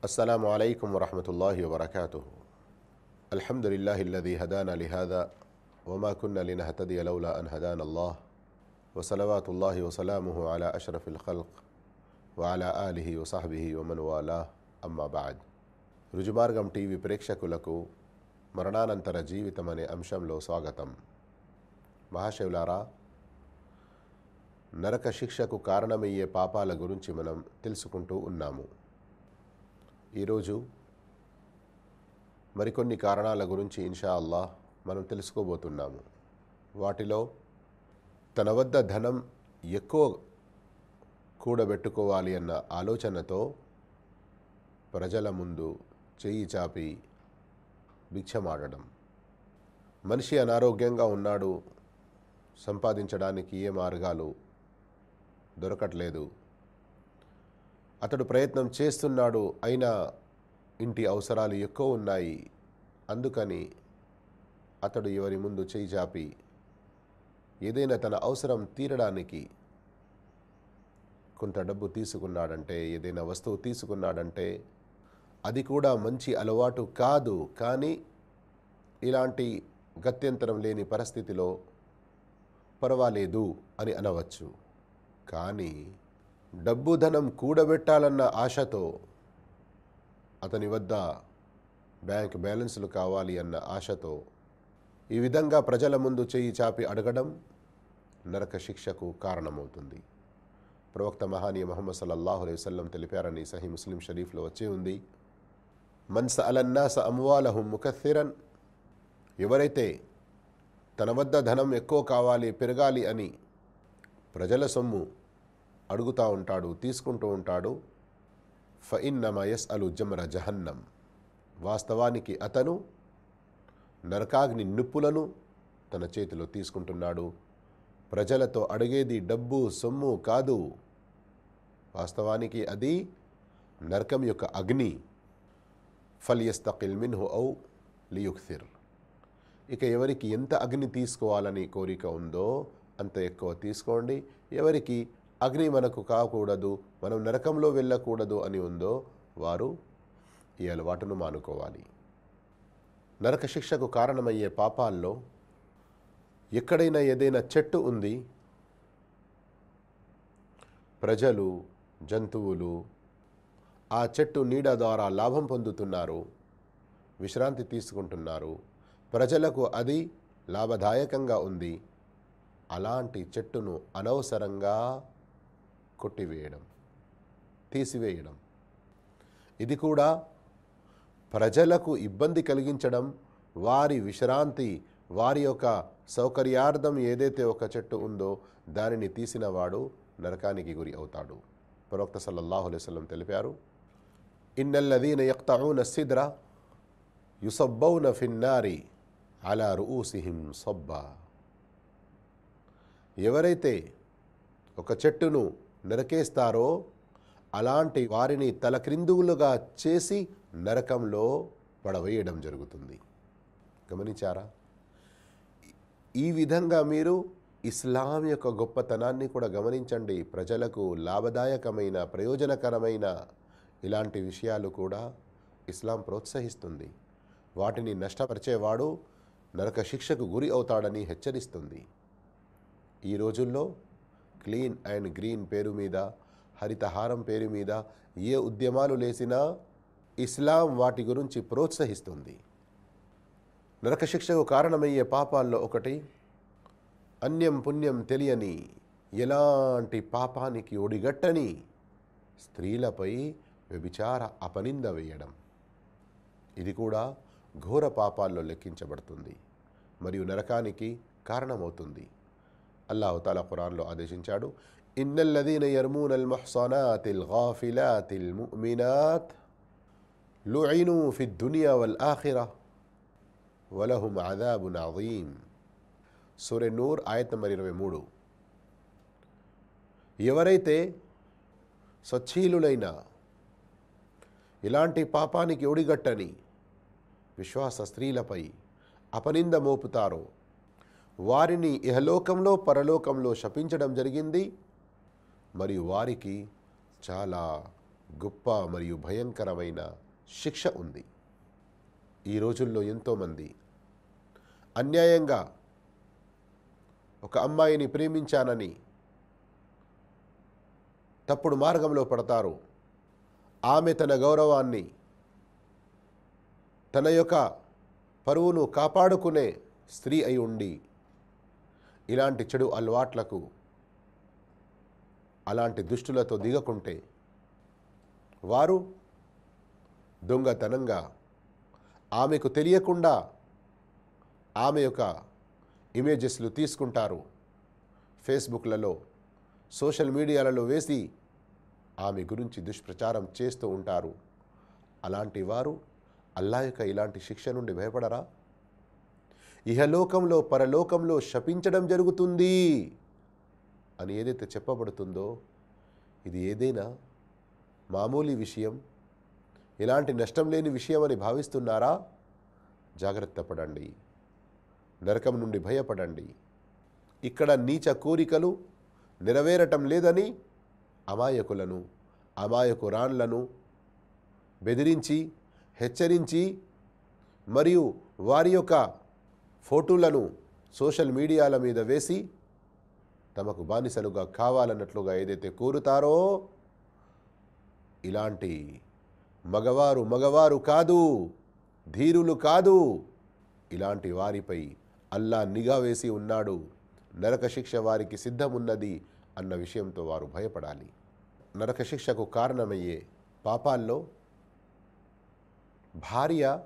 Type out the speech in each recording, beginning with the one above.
السلام عليكم ورحمة الله وبركاته. الحمد لله الذي هدانا لهذا وما كنا لنهتدي لولا أن هدانا الله. وصلوات الله وسلامه على أشرف الخلق وعلى آله وصحبه ومن والاه. అమ్మా bad రుజుమార్గం TV ప్రేక్షకులకు మరణానంతర జీవితం అనే అంశంలో స్వాగతం. మహాశివులారా నరక శిక్షకు కారణమయ్యే పాపాల గురించి మనం తెలుసుకుంటూ ఉన్నాము. ఈరోజు మరికొన్ని కారణాల గురించి ఇన్షా అల్లాహ్ మనం తెలుసుకోబోతున్నాము. వాటిలో తన వద్ద ధనం ఎక్కువ కూడబెట్టుకోవాలి అన్న ఆలోచనతో ప్రజల ముందు చెయ్యి చాపి భిక్షమాడడం. మనిషి అనారోగ్యంగా ఉన్నాడు సంపాదించడానికి ఏ మార్గాలు దొరకట్లేదు. అతడు ప్రయత్నం చేస్తున్నాడు అయినా ఇంటి అవసరాలు ఎక్కువ ఉన్నాయి. అందుకని అతడు ఎవరి ముందు చేయి చాపి ఏదైనా తన అవసరం తీరడానికి కొంత డబ్బు తీసుకున్నాడంటే ఏదైనా వస్తువు తీసుకున్నాడంటే అది కూడా మంచి అలవాటు కాదు. కానీ ఇలాంటి గత్యంతరం లేని పరిస్థితిలో పర్వాలేదు అని అనవచ్చు. కానీ డబ్బు ధనం కూడబెట్టాలన్న ఆశతో అతని వద్ద బ్యాంక్ బ్యాలెన్సులు కావాలి అన్న ఆశతో ఈ విధంగా ప్రజల ముందు చేయి చాపి అడగడం నరక శిక్షకు కారణమవుతుంది. ప్రవక్త మహానీయ మహమ్మద్ సల్లల్లాహు అలైహి వసల్లం తెలిపారని సహీ ముస్లిం షరీఫ్లో వచ్చి ఉంది. మన్స అలన్నాస అమ్వాలహు ముఖస్థిరన్ ఎవరైతే తన వద్ద ధనం ఎక్కువ కావాలి పెరగాలి అని ప్రజల సొమ్ము అడుగుతూ ఉంటాడు తీసుకుంటూ ఉంటాడు. ఫయిన్నమయస్ అలు జమర జహన్నం. వాస్తవానికి అతను నరకాగ్ని నిప్పులను తన చేతిలో తీసుకుంటున్నాడు. ప్రజలతో అడిగేది డబ్బు సొమ్ము కాదు. వాస్తవానికి అది నరకం యొక్క అగ్ని. ఫలియస్తకిల్ మిన్హు ఔ లియుక్సిర్ ఇక ఎవరికి ఎంత అగ్ని తీసుకోవాలని కోరిక ఉందో అంత ఎక్కువ తీసుకోండి. ఎవరికి అగ్ని మనకు కాకూడదు మనం నరకంలో వెళ్ళకూడదు అని ఉందో వారు ఈ అలవాటును మానుకోవాలి. నరక శిక్షకు కారణమయ్యే పాపాల్లో ఎక్కడైనా ఏదైనా చెట్టు ఉంది ప్రజలు జంతువులు ఆ చెట్టు నీడ ద్వారా లాభం పొందుతున్నారు విశ్రాంతి తీసుకుంటున్నారు ప్రజలకు అది లాభదాయకంగా ఉంది. అలాంటి చెట్టును అనవసరంగా కొట్టివేయడం తీసివేయడం. ఇది కూడా ప్రజలకు ఇబ్బంది కలిగించడం వారి విశ్రాంతి వారి యొక్క సౌకర్యార్థం ఏదైతే ఒక చెట్టు ఉందో దానిని తీసినవాడు నరకానికి గురి అవుతాడు. ప్రవక్త సల్లల్లాహు అలైహి తెలిపారు ఇన్నల్లదీన యక్తౌన సిద్ర యుసబ్బౌన ఫిన్నారి అలా రుఊసిహిం సబ్బా. ఎవరైతే ఒక చెట్టును నరకేస్తారో? అలాంటి వారిని తలక్రిందువులుగా చేసి నరకంలో పడవేయడం జరుగుతుంది. గమనించారా? ఈ విధంగా మీరు ఇస్లాం యొక్క గొప్పతనాన్ని కూడా గమనించండి. ప్రజలకు లాభదాయకమైన ప్రయోజనకరమైన ఇలాంటి విషయాలు కూడా ఇస్లాం ప్రోత్సహిస్తుంది. వాటిని నష్టపరిచేవాడు నరక శిక్షకు గురి అవుతాడని హెచ్చరిస్తుంది. ఈ రోజుల్లో క్లీన్ అండ్ గ్రీన్ పేరు మీద హరితహారం పేరు మీద ఏ ఉద్యమాలు లేసినా ఇస్లాం వాటి గురించి ప్రోత్సహిస్తుంది. నరక శిక్షకు కారణమయ్యే పాపాల్లో ఒకటి అన్యం పుణ్యం తెలియని ఎలాంటి పాపానికి ఒడిగట్టని స్త్రీలపై వ్యభిచార అపనింద వేయడం. ఇది కూడా ఘోర పాపాల్లో లెక్కించబడుతుంది మరియు నరకానికి కారణమవుతుంది. అల్లాహుతాలా ఖురాన్లో ఆదేశించాడు ఇన్నల్లదీన యర్మూన్ అల్ మహ్సనాతిల్ గాఫిలాతిల్ ముమినాత్ లుయిను ఫి దునియా వల్ ఆఖిరా వలహుమ్ అదాబున్ అదీం సూర్య నూర్ ఆయత్ నంబర్ ఇరవై మూడు. ఎవరైతే స్వచ్ఛీలులైన ఇలాంటి పాపానికి ఒడిగట్టని విశ్వాస స్త్రీలపై అపనింద మోపుతారో వారిని ఇహలోకంలో పరలోకంలో శపించడం జరిగింది. మరియు వారికి చాలా గొప్ప మరియు భయంకరమైన శిక్ష ఉంది. ఈ రోజుల్లో ఎంతోమంది అన్యాయంగా ఒక అమ్మాయిని ప్రేమించానని తప్పుడు మార్గంలో పడతారు. ఆమె తన గౌరవాన్ని తన యొక్క పరువును కాపాడుకునే స్త్రీ అయి ఉండి ఇలాంటి చెడు అలవాట్లకు అలాంటి దుష్టులతో దిగకుంటే వారు దొంగతనంగా ఆమెకు తెలియకుండా ఆమె యొక్క ఇమేజెస్లు తీసుకుంటారు. ఫేస్బుక్లలో సోషల్ మీడియాలలో వేసి ఆమె గురించి దుష్ప్రచారం చేస్తూ ఉంటారు. అలాంటి వారు అల్లా యొక్క ఇలాంటి శిక్ష నుండి భయపడరా? ఇహలోకంలో పరలోకంలో శపించడం జరుగుతుంది. అని ఏదైతే చెప్పబడుతుందో ఇది ఏదైనా మామూలు విషయం ఎలాంటి నష్టం లేని విషయం అని భావిస్తున్నారా? జాగ్రత్త పడండి. నరకం నుండి భయపడండి. ఇక్కడ నీచ కోరికలు నెరవేరటం లేదని అమాయకులను అమాయకురాన్లను బెదిరించి హెచ్చరించి మరియు వారి యొక్క ఫోటోలను సోషల్ మీడియాల మీద వేసి తమకు బానిసలుగా కావాలన్నట్లుగా ఏదైతే కోరుతారో ఇలాంటి మగవారు మగవారు కాదు ధీరులు కాదు ఇలాంటి వారిపై అల్లా నిఘా వేసి ఉన్నాడు నరక శిక్ష వారికి సిద్ధమున్నది అన్న విషయంతో వారు భయపడాలి. నరక శిక్షకు కారణమయ్యే పాపాల్లో భార్య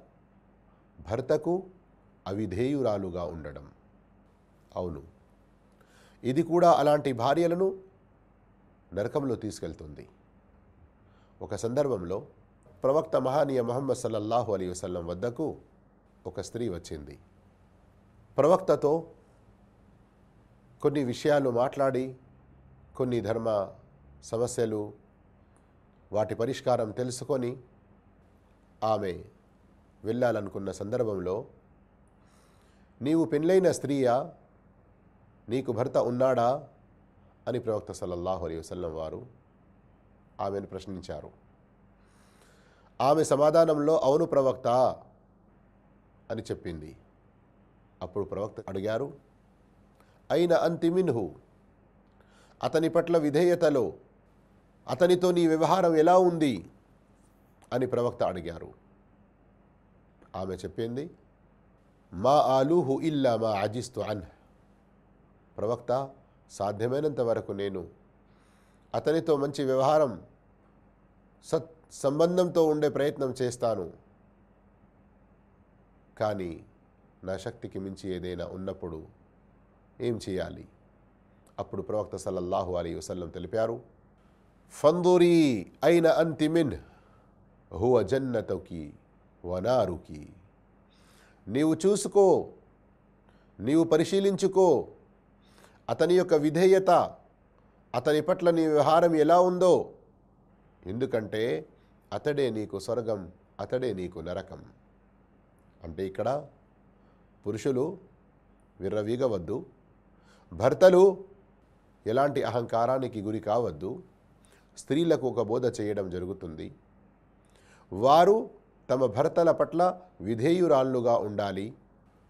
భర్తకు అవిధేయురాలుగా ఉండడం. అవును. ఇది కూడా అలాంటి భార్యలను నరకంలో తీసుకెళ్తుంది. ఒక సందర్భంలో ప్రవక్త మహానీయ మహమ్మద్ సల్లల్లాహు అలీ వసల్లం వద్దకు ఒక స్త్రీ వచ్చింది. ప్రవక్తతో కొన్ని విషయాలు మాట్లాడి కొన్ని ధర్మ సమస్యలు వాటి పరిష్కారం తెలుసుకొని ఆమె వెళ్ళాలనుకున్న సందర్భంలో నీవు పెళ్ళైన స్త్రీయా? నీకు భర్త ఉన్నాడా? అని ప్రవక్త సల్లల్లాహు అలీ వసల్లం వారు ఆమెను ప్రశ్నించారు. ఆమె సమాధానంలో అవును ప్రవక్త అని చెప్పింది. అప్పుడు ప్రవక్త అడిగారు అయిన అంతిమిన్హు అతని పట్ల విధేయతలో అతనితో నీ వ్యవహారం ఎలా ఉంది? అని ప్రవక్త అడిగారు. ఆమె చెప్పింది మా ఆలూహు ఇల్లా మా అజిస్తు అన్ ప్రవక్త సాధ్యమైనంత వరకు నేను అతనితో మంచి వ్యవహారం సత్ సంబంధంతో ఉండే ప్రయత్నం చేస్తాను. కానీ నా శక్తికి మించి ఏదైనా ఉన్నప్పుడు ఏం చేయాలి? అప్పుడు ప్రవక్త సల్లల్లాహు అలీ వసల్లం తెలిపారు ఫందూరి అయిన అంతిమిన్ హువ జన్నతకి వనారుకి. నీవు చూసుకో నీవు పరిశీలించుకో. అతని యొక్క విధేయత అతని పట్ల నీ వ్యవహారం ఎలా ఉందో. ఎందుకంటే అతడే నీకు స్వర్గం అతడే నీకు నరకం. అంటే ఇక్కడ పురుషులు విర్రవీగవద్దు భర్తలు ఎలాంటి అహంకారానికి గురి కావద్దు స్త్రీలకు ఒక బోధ చేయడం జరుగుతుంది. వారు తమ భర్తల పట్ల విధేయురాళ్ళుగా ఉండాలి.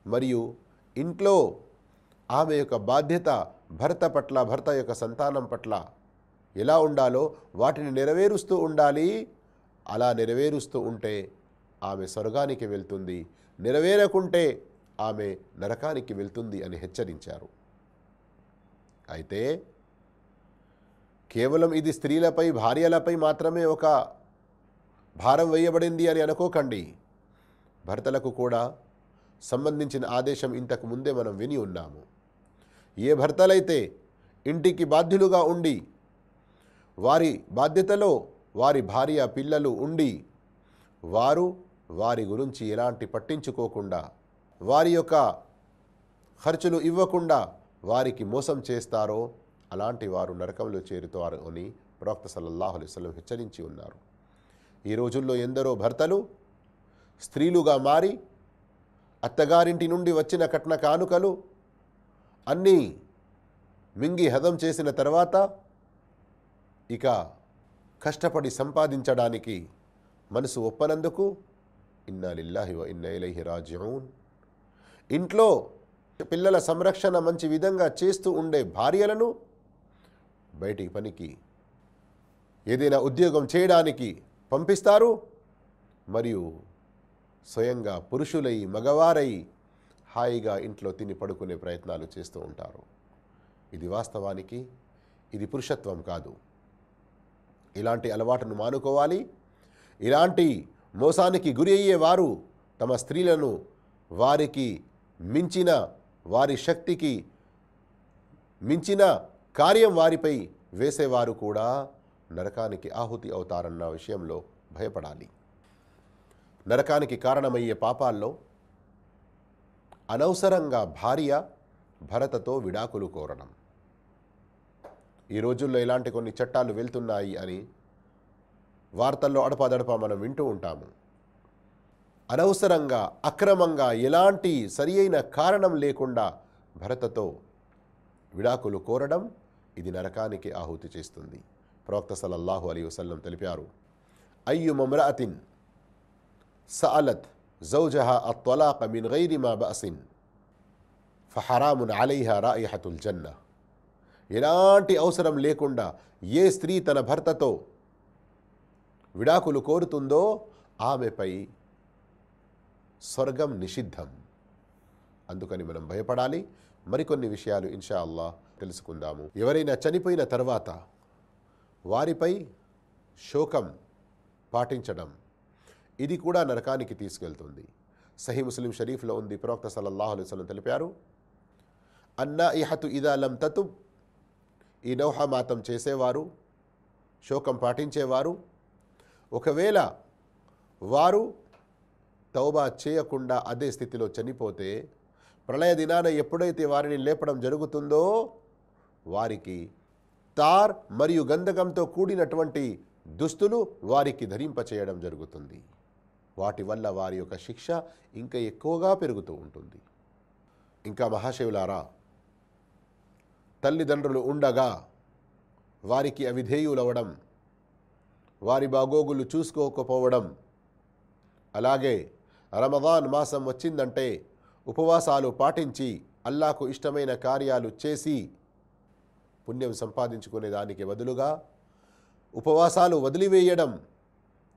మరియు ఇంట్లో ఆమె యొక్క బాధ్యత భర్త పట్ల భర్త యొక్క సంతానం పట్ల ఎలా ఉండాలో వాటిని నెరవేరుస్తూ ఉండాలి. అలా నెరవేరుస్తూ ఉంటే ఆమె స్వర్గానికి వెళ్తుంది. నెరవేరకుంటే ఆమె నరకానికి వెళ్తుంది అని హెచ్చరించారు. అయితే కేవలం ఇది స్త్రీలపై భార్యలపై మాత్రమే ఒక భారం వేయబడింది అని అనుకోకండి. భర్తలకు కూడా సంబంధించిన ఆదేశం ఇంతకు ముందే మనం విని ఉన్నాము. ఏ భర్తలైతే ఇంటికి బాధ్యులుగా ఉండి వారి బాధ్యతలో వారి భార్య పిల్లలు ఉండి వారు వారి గురించి ఎలాంటి పట్టించుకోకుండా వారి యొక్క ఖర్చులు ఇవ్వకుండా వారికి మోసం చేస్తారో అలాంటి వారు నరకంలో చేరుతారు అని ప్రవక్త సల్లల్లాహు అలైహి హెచ్చరించి ఉన్నారు. ఈ రోజుల్లో ఎందరో భర్తలు స్త్రీలుగా మారి అత్తగారింటి నుండి వచ్చిన కట్న కానుకలు అన్నీ మింగి హదం చేసిన తర్వాత ఇక కష్టపడి సంపాదించడానికి మనసు ఒప్పనందుకు ఇన్నా లిల్లాహి వ ఇన్న ఇలైహి ఇంట్లో పిల్లల సంరక్షణ మంచి విధంగా చేస్తూ ఉండే భార్యలను బయటికి పనికి ఏదైనా ఉద్యోగం చేయడానికి పంపిస్తారు. మరియు స్వయంగా పురుషులై మగవారై హాయిగా ఇంట్లో తిని పడుకునే ప్రయత్నాలు చేస్తూ ఉంటారు. ఇది వాస్తవానికి ఇది పురుషత్వం కాదు. ఇలాంటి అలవాటును మానుకోవాలి. ఇలాంటి మోసానికి గురి అయ్యేవారు తమ స్త్రీలను వారికి మించిన వారి శక్తికి మించిన కార్యం వారిపై వేసేవారు కూడా నరకానికి ఆహుతి అవుతారన్న విషయంలో భయపడాలి. నరకానికి కారణమయ్యే పాపాల్లో అనవసరంగా భార్య భరతతో విడాకులు కోరడం. ఈ రోజుల్లో ఇలాంటి కొన్ని చట్టాలు వెళ్తున్నాయి అని వార్తల్లో అడపాదడప మనం వింటూ ఉంటాము. అనవసరంగా అక్రమంగా ఎలాంటి సరి అయిన కారణం లేకుండా భరతతో విడాకులు కోరడం ఇది నరకానికి ఆహుతి చేస్తుంది. ప్రవక్త సల్లల్లాహు అలీ వసల్లం తెలిపారు అయ్యు మమ్రాతిన్ సఅలత్ జౌజహా అత్వలాక మిన్ గైరి మా బసిన్ ఫహరామున్ అలైహా రాయిహతుల్ జన్న. ఎలాంటి అవసరం లేకుండా ఏ స్త్రీ తన భర్తతో విడాకులు కోరుతుందో ఆమెపై స్వర్గం నిషిద్ధం. అందుకని మనం భయపడాలి. మరికొన్ని విషయాలు ఇన్షా అల్లా తెలుసుకుందాము. ఎవరైనా చనిపోయిన తర్వాత వారిపై శోకం పాటించడం. ఇది కూడా నరకానికి తీసుకెళ్తుంది. సహీ ముస్లిం షరీఫ్లో ఉంది. ప్రవక్త సల్లల్లాహు అలైహి వసల్లం తెలిపారు అన్నా ఇహతు ఇదా లం తతుబ్. ఈ నౌహమాతం చేసేవారు శోకం పాటించేవారు. ఒకవేళ వారు తౌబా చేయకుండా అదే స్థితిలో చనిపోతే ప్రళయ దినాన ఎప్పుడైతే వారిని లేపడం జరుగుతుందో వారికి తార్ మరియు గంధకంతో కూడినటువంటి దుస్తులు వారికి ధరింపచేయడం జరుగుతుంది. వాటి వల్ల వారి యొక్క శిక్ష ఇంకా ఎక్కువగా పెరుగుతూ ఉంటుంది. ఇంకా మహాశివులారా తల్లిదండ్రులు ఉండగా వారికి అవిధేయులవడం వారి బాగోగులు చూసుకోకపోవడం అలాగే రమదాన్ మాసం వచ్చిందంటే ఉపవాసాలు పాటించి అల్లాకు ఇష్టమైన కార్యాలు చేసి పుణ్యం సంపాదించుకునే దానికి బదులుగా ఉపవాసాలు వదిలివేయడం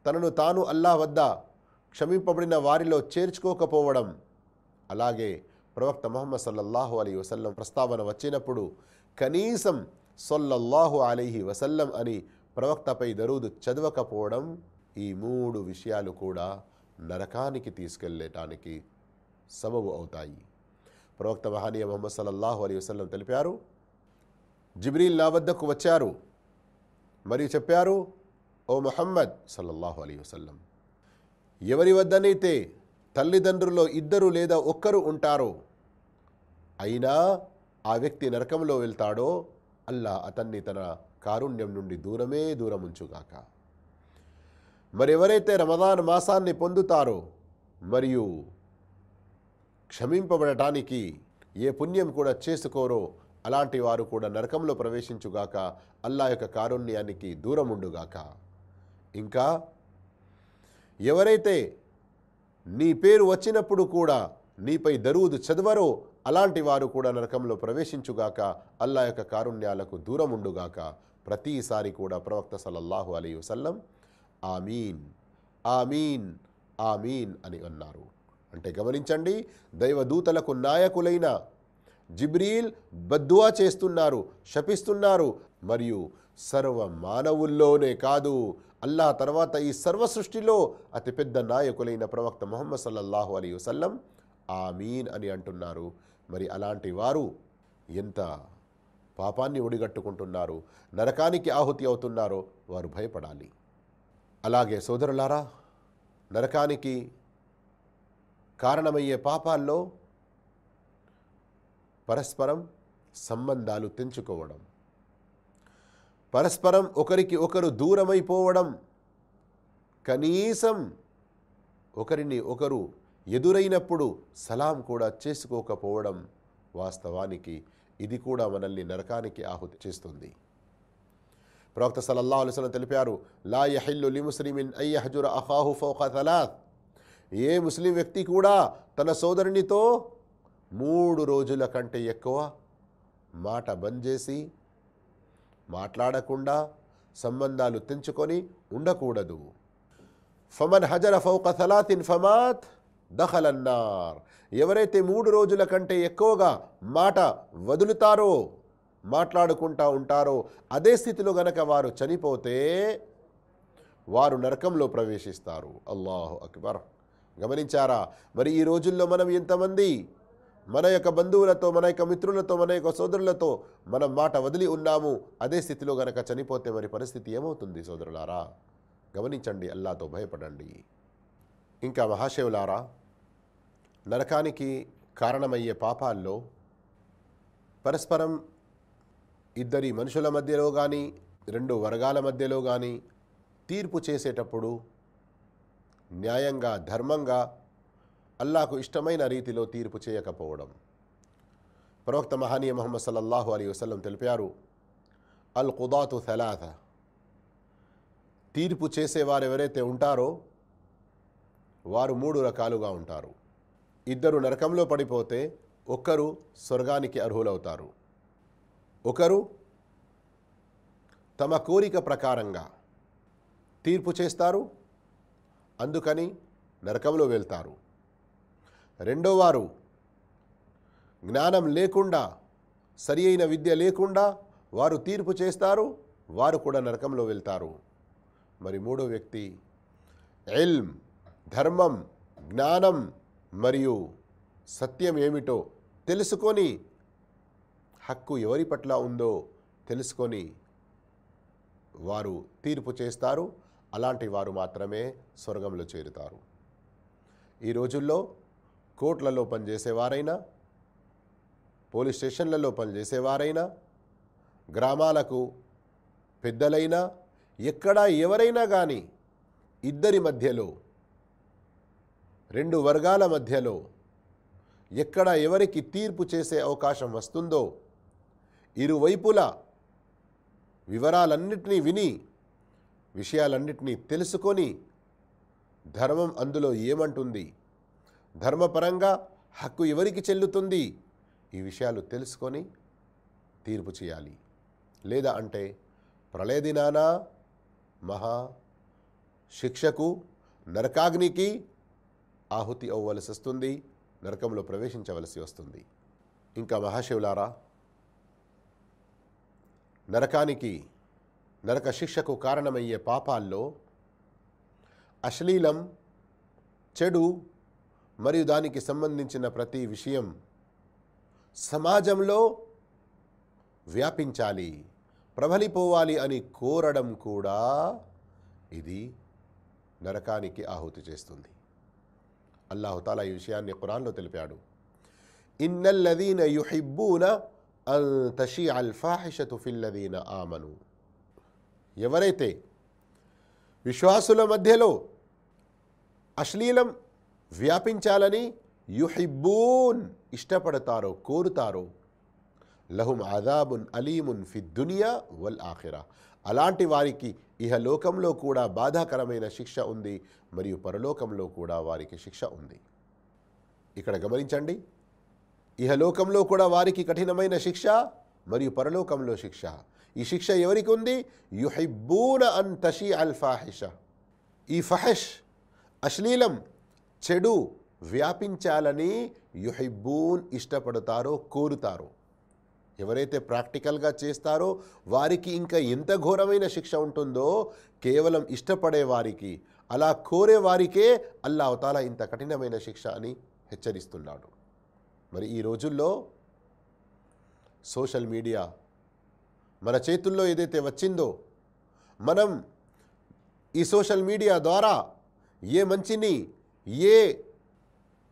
తనను తాను అల్లా వద్ద క్షమింపబడిన వారిలో చేర్చుకోకపోవడం. అలాగే ప్రవక్త మొహమ్మద్ సల్లల్లాహు అలీ వసల్లం ప్రస్తావన వచ్చినప్పుడు కనీసం సొల్లల్లాహు అలీహి వసల్లం అని ప్రవక్తపై దరూదు చదవకపోవడం ఈ మూడు విషయాలు కూడా నరకానికి తీసుకెళ్ళటానికి సబబు అవుతాయి. ప్రవక్త మహానీయ మొహమ్మద్ సల్లల్లాహు అలీ వసల్లం తెలిపారు జిబ్రీల్లా వద్దకు వచ్చారు. మరియు చెప్పారు ఓ మొహమ్మద్ సల్లల్లాహు అలీ వసల్లం ఎవరి వద్దనైతే తల్లిదండ్రుల్లో ఇద్దరు లేదా ఒక్కరు ఉంటారో అయినా ఆ వ్యక్తి నరకంలో వెళ్తాడో అల్లా అతన్ని తన కారుణ్యం నుండి దూరమే దూరం ఉంచుగాక మరెవరైతే రమదాన్ మాసాన్ని పొందుతారో మరియు క్షమింపబడటానికి ఏ పుణ్యం కూడా చేసుకోరో అలాంటి వారు కూడా నరకంలో ప్రవేశించుగాక అల్లా యొక్క కారుణ్యానికి దూరం ఉండుగాక ఇంకా ఎవరైతే నీ పేరు వచ్చినప్పుడు కూడా నీపై దరువుదు చదవరో అలాంటి వారు కూడా నరకంలో ప్రవేశించుగాక అల్లా యొక్క కారుణ్యాలకు దూరం ఉండుగాక ప్రతిసారి కూడా ప్రవక్త సల్లల్లాహు అలీ వసల్లం ఆమీన్ ఆమీన్ ఆమీన్ అని అన్నారు. అంటే గమనించండి దైవదూతలకు నాయకులైన జిబ్రీల్ బద్దువా చేస్తున్నారు శపిస్తున్నారు మరియు సర్వ మానవుల్లోనే కాదు అల్లా తర్వాత ఈ సర్వ సృష్టిలో అతిపెద్ద నాయకులైన ప్రవక్త మొహమ్మద్ సల్లల్లాహు అలీ వసల్లం ఆమీన్ అని అంటున్నారు. మరి అలాంటి వారు ఎంత పాపాన్ని ఒడిగట్టుకుంటున్నారు నరకానికి ఆహుతి అవుతున్నారో వారు భయపడాలి. అలాగే సోదరులారా నరకానికి కారణమయ్యే పాపాల్లో పరస్పరం సంబంధాలు తెంచుకోవడం. పరస్పరం ఒకరికి ఒకరు దూరమైపోవడం. కనీసం ఒకరిని ఒకరు ఎదురైనప్పుడు సలాం కూడా చేసుకోకపోవడం వాస్తవానికి ఇది కూడా మనల్ని నరకానికి ఆహుతి చేస్తుంది. ప్రవక్త సలల్లా అలైహి తెలిపారు లా యహిల్లు లి ముస్లిమిన్ అయ్యహజుర అహాహు ఫౌక తలా ఏ ముస్లిం వ్యక్తి కూడా తన సోదరునితో మూడు రోజుల కంటే ఎక్కువ మాట బంద్ చేసి మాట్లాడకుండా సంబంధాలు తెంచుకొని ఉండకూడదు. ఫమన్ హజర ఫౌక సలాతిన్ ఫమాత్ దఖలన్నార్ ఎవరైతే మూడు రోజుల కంటే ఎక్కువగా మాట వదులుతారో మాట్లాడుకుంటా ఉంటారో అదే స్థితిలో గనక వారు చనిపోతే వారు నరకంలో ప్రవేశిస్తారు. అల్లాహు అక్బర్. గమనించారా? మరి ఈ రోజుల్లో మనం ఎంతమంది మన యొక్క బంధువులతో మన యొక్క మిత్రులతో మన యొక్క సోదరులతో మనం మాట వదిలి ఉన్నాము అదే స్థితిలో గనక చనిపోతే మరి పరిస్థితి ఏమవుతుంది సోదరులారా? గమనించండి అల్లాతో భయపడండి. ఇంకా మహాశివులారా నరకానికి కారణమయ్యే పాపాల్లో పరస్పరం ఇద్దరి మనుషుల మధ్యలో కానీ రెండు వర్గాల మధ్యలో కానీ తీర్పు చేసేటప్పుడు న్యాయంగా ధర్మంగా అల్లాకు ఇష్టమైన రీతిలో తీర్పు చేయకపోవడం. ప్రవక్త మహానీయ మహమ్మద్ సల్లల్లాహు అలీ వసలం తెలిపారు అల్ కుదాతు సలాథ తీర్పు చేసేవారు ఎవరైతే ఉంటారో వారు మూడు రకాలుగా ఉంటారు. ఇద్దరు నరకంలో పడిపోతే ఒక్కరు స్వర్గానికి అర్హులవుతారు. ఒకరు తమ కోరిక ప్రకారంగా తీర్పు చేస్తారు అందుకని నరకంలో వెళ్తారు. రెండోవారు జ్ఞానం లేకుండా సరి అయిన విద్య లేకుండా వారు తీర్పు చేస్తారు వారు కూడా నరకంలో వెళ్తారు. మరి మూడో వ్యక్తి ఎల్మ్ ధర్మం జ్ఞానం మరియు సత్యం ఏమిటో తెలుసుకొని హక్కు ఎవరి పట్ల ఉందో తెలుసుకొని వారు తీర్పు చేస్తారు. అలాంటి వారు మాత్రమే స్వర్గంలో చేరుతారు. ఈ రోజుల్లో కోర్టులలో పనిచేసేవారైనా పోలీస్ స్టేషన్లలో పనిచేసేవారైనా గ్రామాలకు పెద్దలైనా ఎక్కడా ఎవరైనా కానీ ఇద్దరి మధ్యలో రెండు వర్గాల మధ్యలో ఎక్కడ ఎవరికి తీర్పు చేసే అవకాశం వస్తుందో ఇరువైపులా వివరాలన్నిటినీ విని విషయాలన్నిటినీ తెలుసుకొని ధర్మం అందులో ఏమంటుంది? ధర్మపరంగా హక్కు ఎవరికి చెల్లుతుంది? ఈ విషయాలు తెలుసుకొని తీర్పు చేయాలి. లేదా అంటే ప్రళయ దినాన మహా శిక్షకు నరకాగ్నికి ఆహుతి అవ్వవలసి వస్తుంది నరకంలో ప్రవేశించవలసి వస్తుంది. ఇంకా మహాశివులారా నరకానికి నరక శిక్షకు కారణమయ్యే పాపాల్లో అశ్లీలం చెడు మరియు దానికి సంబంధించిన ప్రతి విషయం సమాజంలో వ్యాపించాలి ప్రబలిపోవాలి అని కోరడం కూడా ఇది నరకానికి ఆహుతి చేస్తుంది. అల్లాహుతాలా ఈ విషయాన్ని ఖురాన్లో తెలిపాడు. ఇన్నల్లదీన యుహిబ్బూన అల్ తషీ అల్ ఫాహిషతు ఫిల్లదీన ఆమను. ఎవరైతే విశ్వాసుల మధ్యలో అశ్లీలం వ్యాపించాలని యుహిబ్బూన్ ఇష్టపడతారో కోరుతారో. లహుం అదాబున్ అలీమున్ ఫిద్దునియా వల్ ఆఖిరా. అలాంటి వారికి ఇహలోకంలో కూడా బాధాకరమైన శిక్ష ఉంది మరియు పరలోకంలో కూడా వారికి శిక్ష ఉంది. ఇక్కడ గమనించండి. ఇహలోకంలో కూడా వారికి కఠినమైన శిక్ష మరియు పరలోకంలో శిక్ష. ఈ శిక్ష ఎవరికి ఉంది? యుహిబ్బూన అన్ తషీ అల్ ఫాహిష. ఈ ఫహష్ అశ్లీలం చెడు వ్యాపించాలని యుహిబ్బూన్ ఇష్టపడతారో కోరుతారో. ఎవరైతే ప్రాక్టికల్గా చేస్తారో వారికి ఇంకా ఎంత ఘోరమైన శిక్ష ఉంటుందో కేవలం ఇష్టపడే వారికి అలా కోరే వారికే అల్లా అవతాల ఇంత కఠినమైన శిక్ష అని హెచ్చరిస్తున్నాడు. మరి ఈ రోజుల్లో సోషల్ మీడియా మన చేతుల్లో ఏదైతే వచ్చిందో మనం ఈ సోషల్ మీడియా ద్వారా ఏ మంచిని ఏ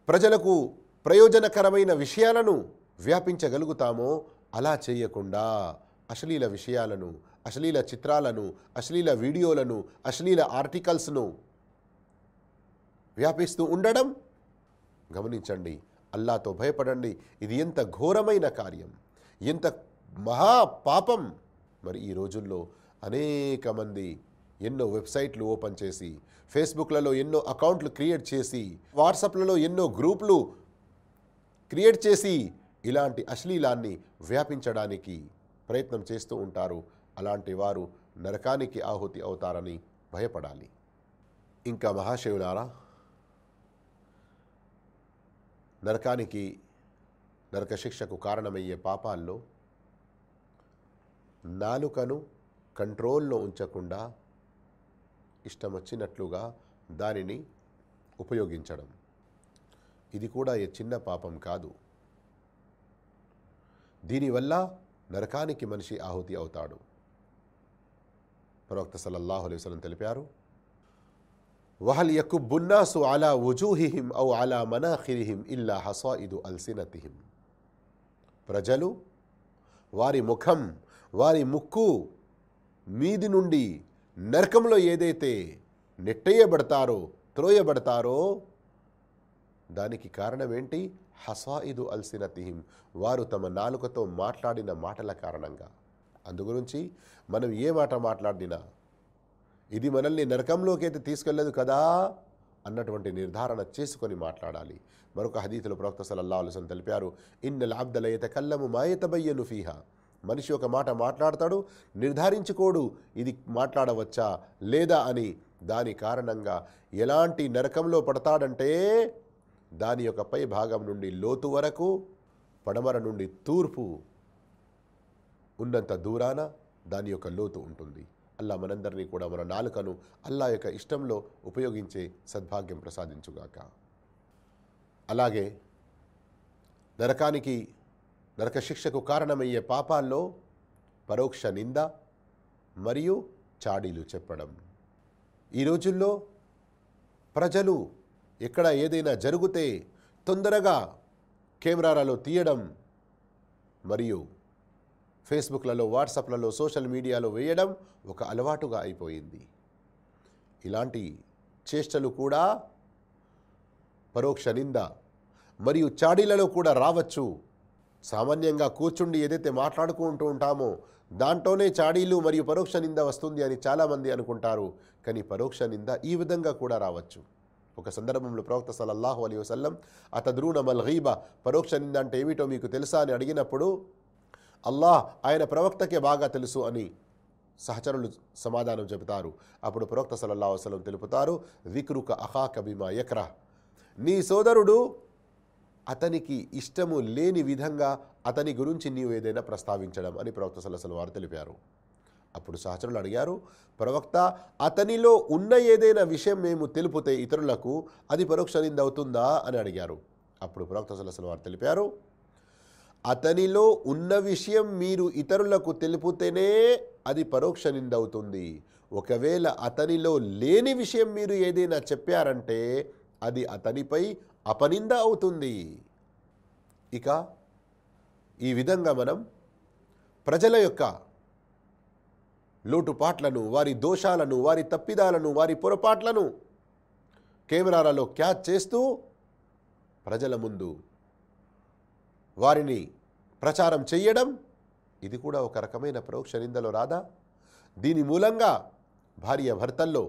ప్రజలకు ప్రయోజనకరమైన విషయాలను వ్యాపించగలుగుతామో అలా చేయకుండా అశ్లీల విషయాలను అశ్లీల చిత్రాలను అశ్లీల వీడియోలను అశ్లీల ఆర్టికల్స్ను వ్యాపిస్తూ ఉండడం? గమనించండి అల్లాతో భయపడండి. ఇది ఎంత ఘోరమైన కార్యం ఎంత మహా పాపం. మరి ఈ రోజుల్లో అనేక మంది ఎన్నో వెబ్సైట్లు ఓపెన్ చేసి ఫేస్బుక్లలో ఎన్నో అకౌంట్లు క్రియేట్ చేసి వాట్సాప్లలో ఎన్నో గ్రూపులు క్రియేట్ చేసి ఇలాంటి అశ్లీలాన్ని వ్యాపించడానికి ప్రయత్నం చేస్తూ ఉంటారు. అలాంటి వారు నరకానికి ఆహుతి అవుతారని భయపడాలి. ఇంకా మహాశివులారా నరకానికి నరక శిక్షకు కారణమయ్యే పాపాల్లో నాలుకను కంట్రోల్లో ఉంచకుండా ఇష్టం వచ్చినట్లుగా దానిని ఉపయోగించడం. ఇది కూడా ఏ చిన్న పాపం కాదు. దీనివల్ల నరకానికి మనిషి ఆహుతి అవుతాడు. ప్రవక్త సల్లల్లాహు అలైహి వసల్లం తెలిపారు వహల్ యకుబ్బున్నాసు అలా ఉజూహిహిం ఔ అలా మనాఖిరిహిం ఇల్లా హసాయిదు అల్సినతిహిం. ప్రజలు వారి ముఖం వారి ముక్కు మీది నుండి నరకంలో ఏదైతే నెట్టేయబడతారో త్రోయబడతారో దానికి కారణం ఏంటి? హసాయిదు అల్సినతిహిం. వారు తమ నాలుకతో మాట్లాడిన మాటల కారణంగా. అందుగురించి మనం ఏ మాట మాట్లాడినా ఇది మనల్ని నరకంలోకి అయితే తీసుకెళ్ళదు కదా? అన్నటువంటి నిర్ధారణ చేసుకొని మాట్లాడాలి. మరొక హదీతులు ప్రవక్త సలల్లా అలైహి తెలిపారు ఇన్నల్ అబ్దలయత కల్లము మాయతబయ్యను ఫీహా. మనిషి ఒక మాట మాట్లాడతాడు నిర్ధారించుకోడు ఇది మాట్లాడవచ్చా లేదా అని. దాని కారణంగా ఎలాంటి నరకంలో పడతాడంటే దాని యొక్క పై భాగం నుండి లోతు వరకు పడమర నుండి తూర్పు ఉన్నంత దూరాన దాని యొక్క లోతు ఉంటుంది. అల్లా మనందరినీ కూడా మన నాలుకను అల్లా యొక్క ఇష్టంలో ఉపయోగించే సద్భాగ్యం ప్రసాదించుగాక. అలాగే నరకానికి నరక శిక్షకు కారణమయ్యే పాపాల్లో పరోక్ష నింద మరియు చాడీలు చెప్పడం. ఈ రోజుల్లో ప్రజలు ఎక్కడ ఏదైనా జరిగితే తొందరగా కెమెరాలలో తీయడం మరియు ఫేస్బుక్లలో వాట్సాప్లలో సోషల్ మీడియాలో వేయడం ఒక అలవాటుగా అయిపోయింది. ఇలాంటి చేష్టలు కూడా పరోక్ష నింద మరియు చాడీలలో కూడా రావచ్చు. సామాన్యంగా కూర్చుండి ఏదైతే మాట్లాడుకుంటూ ఉంటామో దాంట్లోనే చాడీలు మరియు పరోక్ష నింద వస్తుంది అని చాలామంది అనుకుంటారు. కానీ పరోక్ష నింద ఈ విధంగా కూడా రావచ్చు. ఒక సందర్భంలో ప్రవక్త సలల్లాహు అలీ వసల్లం అతద్రూన మల్హీబా పరోక్ష నింద అంటే ఏమిటో మీకు తెలుసా? అని అడిగినప్పుడు అల్లాహ్ ఆయన ప్రవక్తకే బాగా తెలుసు అని సహచరులు సమాధానం చెబుతారు. అప్పుడు ప్రవక్త సల్లల్లాహు వసలం తెలుపుతారు విక్రుక అహాక బిమా యక్రా నీ సోదరుడు అతనికి ఇష్టము లేని విధంగా అతని గురించి నీవు ఏదైనా ప్రస్తావించడం అని ప్రవక్త సల్లసలం వారు తెలిపారు. అప్పుడు సహచరులు అడిగారు ప్రవక్త అతనిలో ఉన్న ఏదైనా విషయం మేము తెలుపుతే ఇతరులకు అది పరోక్ష నింద అవుతుందా? అని అడిగారు. అప్పుడు ప్రవక్త సల్లసలం వారు తెలిపారు అతనిలో ఉన్న విషయం మీరు ఇతరులకు తెలిపితేనే అది పరోక్ష నింద అవుతుంది. ఒకవేళ అతనిలో లేని విషయం మీరు ఏదైనా చెప్పారంటే అది అతనిపై అపనింద అవుతుంది. ఇక ఈ విధంగా మనం ప్రజల యొక్క లోటుపాట్లను వారి దోషాలను వారి తప్పిదాలను వారి పొరపాట్లను కెమెరాలలో క్యాచ్ చేస్తూ ప్రజల ముందు వారిని ప్రచారం చేయడం ఇది కూడా ఒక రకమైన పరోక్ష నిందలో రాదా? దీని మూలంగా భార్య భర్తల్లో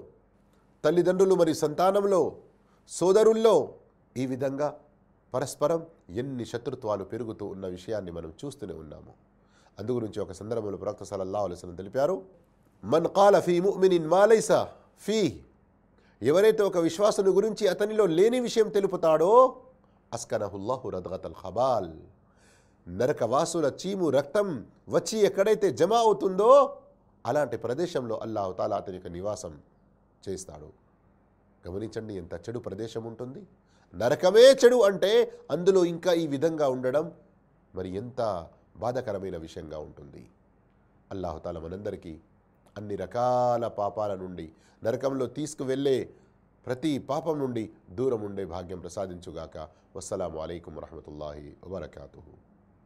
తల్లిదండ్రులు మరి సంతానంలో సోదరుల్లో ఈ విధంగా పరస్పరం ఎన్ని శత్రుత్వాలు పెరుగుతూ ఉన్న విషయాన్ని మనం చూస్తూనే ఉన్నాము. అందుగురించి ఒక సందర్భంలో ప్రవక్త సలల్లా అలైహి తెలిపారు మన్ కాల ఫీ ముమినిన్ మాలైస ఫీ ఎవరైతే ఒక విశ్వాసుని గురించి అతనిలో లేని విషయం తెలుపుతాడో అస్కనహుల్లాహు రద్గతల్ ఖబాల్. నరకవాసుల చీము రక్తం వచ్చి ఎక్కడైతే జమ అవుతుందో అలాంటి ప్రదేశంలో అల్లాహు తాలా అతని యొక్క నివాసం చేస్తాడు. గమనించండి ఎంత చెడు ప్రదేశం ఉంటుంది. నరకమే చెడు అంటే అందులో ఇంకా ఈ విధంగా ఉండడం మరి ఎంత బాధకరమైన విషయంగా ఉంటుంది. అల్లాహుతాల మనందరికీ అన్ని రకాల పాపాల నుండి నరకంలో తీసుకువెళ్ళే ప్రతి పాపం నుండి దూరం ఉండే భాగ్యం ప్రసాదించుగాక. వస్సలాము అలైకుం వరహమతుల్లాహి వబర్కూ